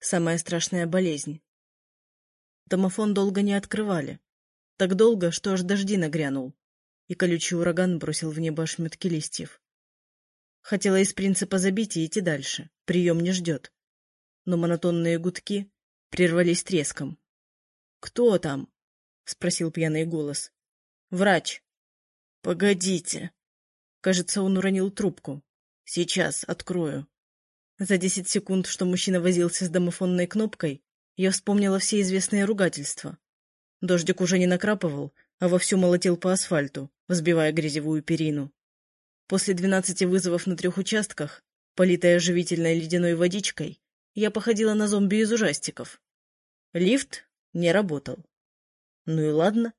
Самая страшная болезнь. Домофон долго не открывали. Так долго, что аж дожди нагрянул, и колючий ураган бросил в небо ошметки листьев. Хотела из принципа забить и идти дальше. Прием не ждет. Но монотонные гудки прервались треском. — Кто там? — спросил пьяный голос. — Врач. — Погодите. Кажется, он уронил трубку. Сейчас открою. За десять секунд, что мужчина возился с домофонной кнопкой, я вспомнила все известные ругательства. Дождик уже не накрапывал, а вовсю молотил по асфальту, взбивая грязевую перину. После двенадцати вызовов на трех участках, политая оживительной ледяной водичкой, я походила на зомби из ужастиков. Лифт не работал. Ну и ладно.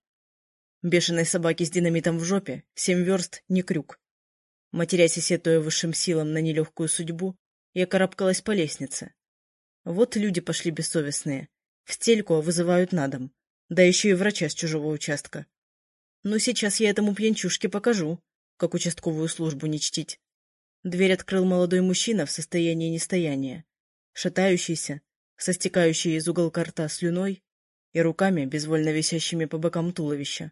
Бешеной собаки с динамитом в жопе, семь верст, не крюк. Матерясь и сетуя высшим силам на нелегкую судьбу, я карабкалась по лестнице. Вот люди пошли бессовестные. В стельку а вызывают на дом. Да еще и врача с чужого участка. Но сейчас я этому пьянчушке покажу, как участковую службу не чтить. Дверь открыл молодой мужчина в состоянии нестояния, шатающийся, со стекающей из уголка рта слюной и руками, безвольно висящими по бокам туловища.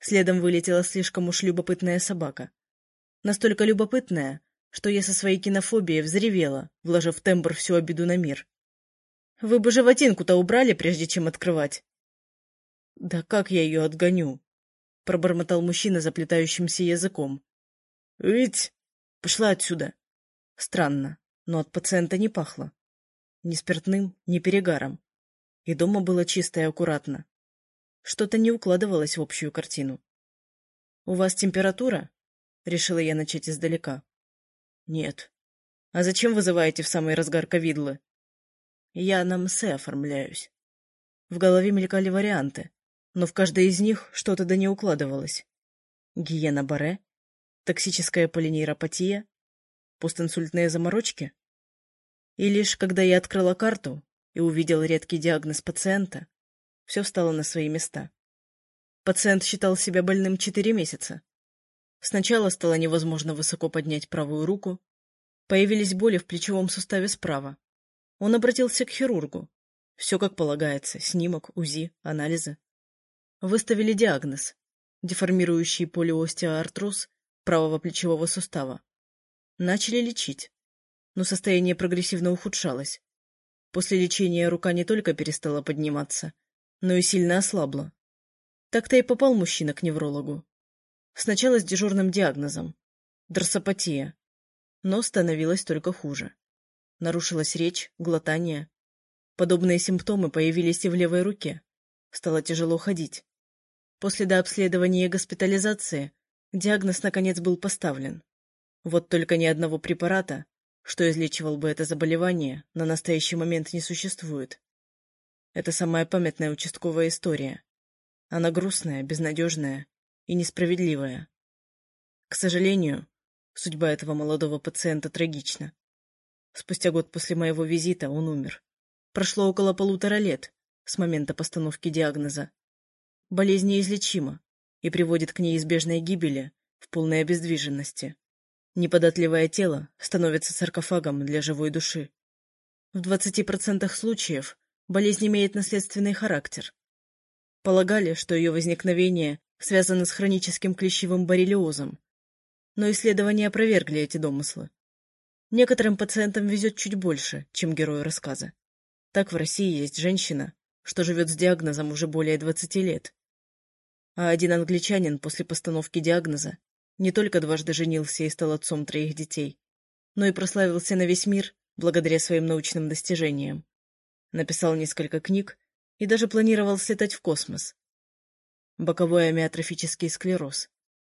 Следом вылетела слишком уж любопытная собака. Настолько любопытная, что я со своей кинофобией взревела, вложив тембр всю обиду на мир. — Вы бы животинку-то убрали, прежде чем открывать. — Да как я ее отгоню? — пробормотал мужчина заплетающимся языком. — Ведь... Пошла отсюда. Странно, но от пациента не пахло. Ни спиртным, ни перегаром. И дома было чисто и аккуратно. Что-то не укладывалось в общую картину. — У вас температура? — решила я начать издалека. Нет. А зачем вызываете в самый разгар ковидлы? Я на МСЭ оформляюсь. В голове мелькали варианты, но в каждой из них что-то да не укладывалось. Гиена Баре? Токсическая полинейропатия? Постинсультные заморочки? И лишь когда я открыла карту и увидел редкий диагноз пациента, все встало на свои места. Пациент считал себя больным четыре месяца, Сначала стало невозможно высоко поднять правую руку. Появились боли в плечевом суставе справа. Он обратился к хирургу. Все как полагается. Снимок, УЗИ, анализы. Выставили диагноз. Деформирующий полиостеоартроз правого плечевого сустава. Начали лечить. Но состояние прогрессивно ухудшалось. После лечения рука не только перестала подниматься, но и сильно ослабла. Так-то и попал мужчина к неврологу. Сначала с дежурным диагнозом – дросопатия. Но становилось только хуже. Нарушилась речь, глотание. Подобные симптомы появились и в левой руке. Стало тяжело ходить. После дообследования и госпитализации диагноз наконец был поставлен. Вот только ни одного препарата, что излечивал бы это заболевание, на настоящий момент не существует. Это самая памятная участковая история. Она грустная, безнадежная и несправедливая. К сожалению, судьба этого молодого пациента трагична. Спустя год после моего визита он умер. Прошло около полутора лет с момента постановки диагноза. Болезнь неизлечима и приводит к неизбежной гибели в полной обездвиженности. Неподатливое тело становится саркофагом для живой души. В 20% случаев болезнь имеет наследственный характер. Полагали, что ее возникновение связано с хроническим клещевым боррелиозом. Но исследования опровергли эти домыслы. Некоторым пациентам везет чуть больше, чем герою рассказа. Так в России есть женщина, что живет с диагнозом уже более 20 лет. А один англичанин после постановки диагноза не только дважды женился и стал отцом троих детей, но и прославился на весь мир благодаря своим научным достижениям. Написал несколько книг и даже планировал слетать в космос, Боковой амиотрофический склероз.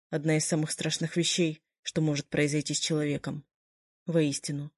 Одна из самых страшных вещей, что может произойти с человеком. Воистину.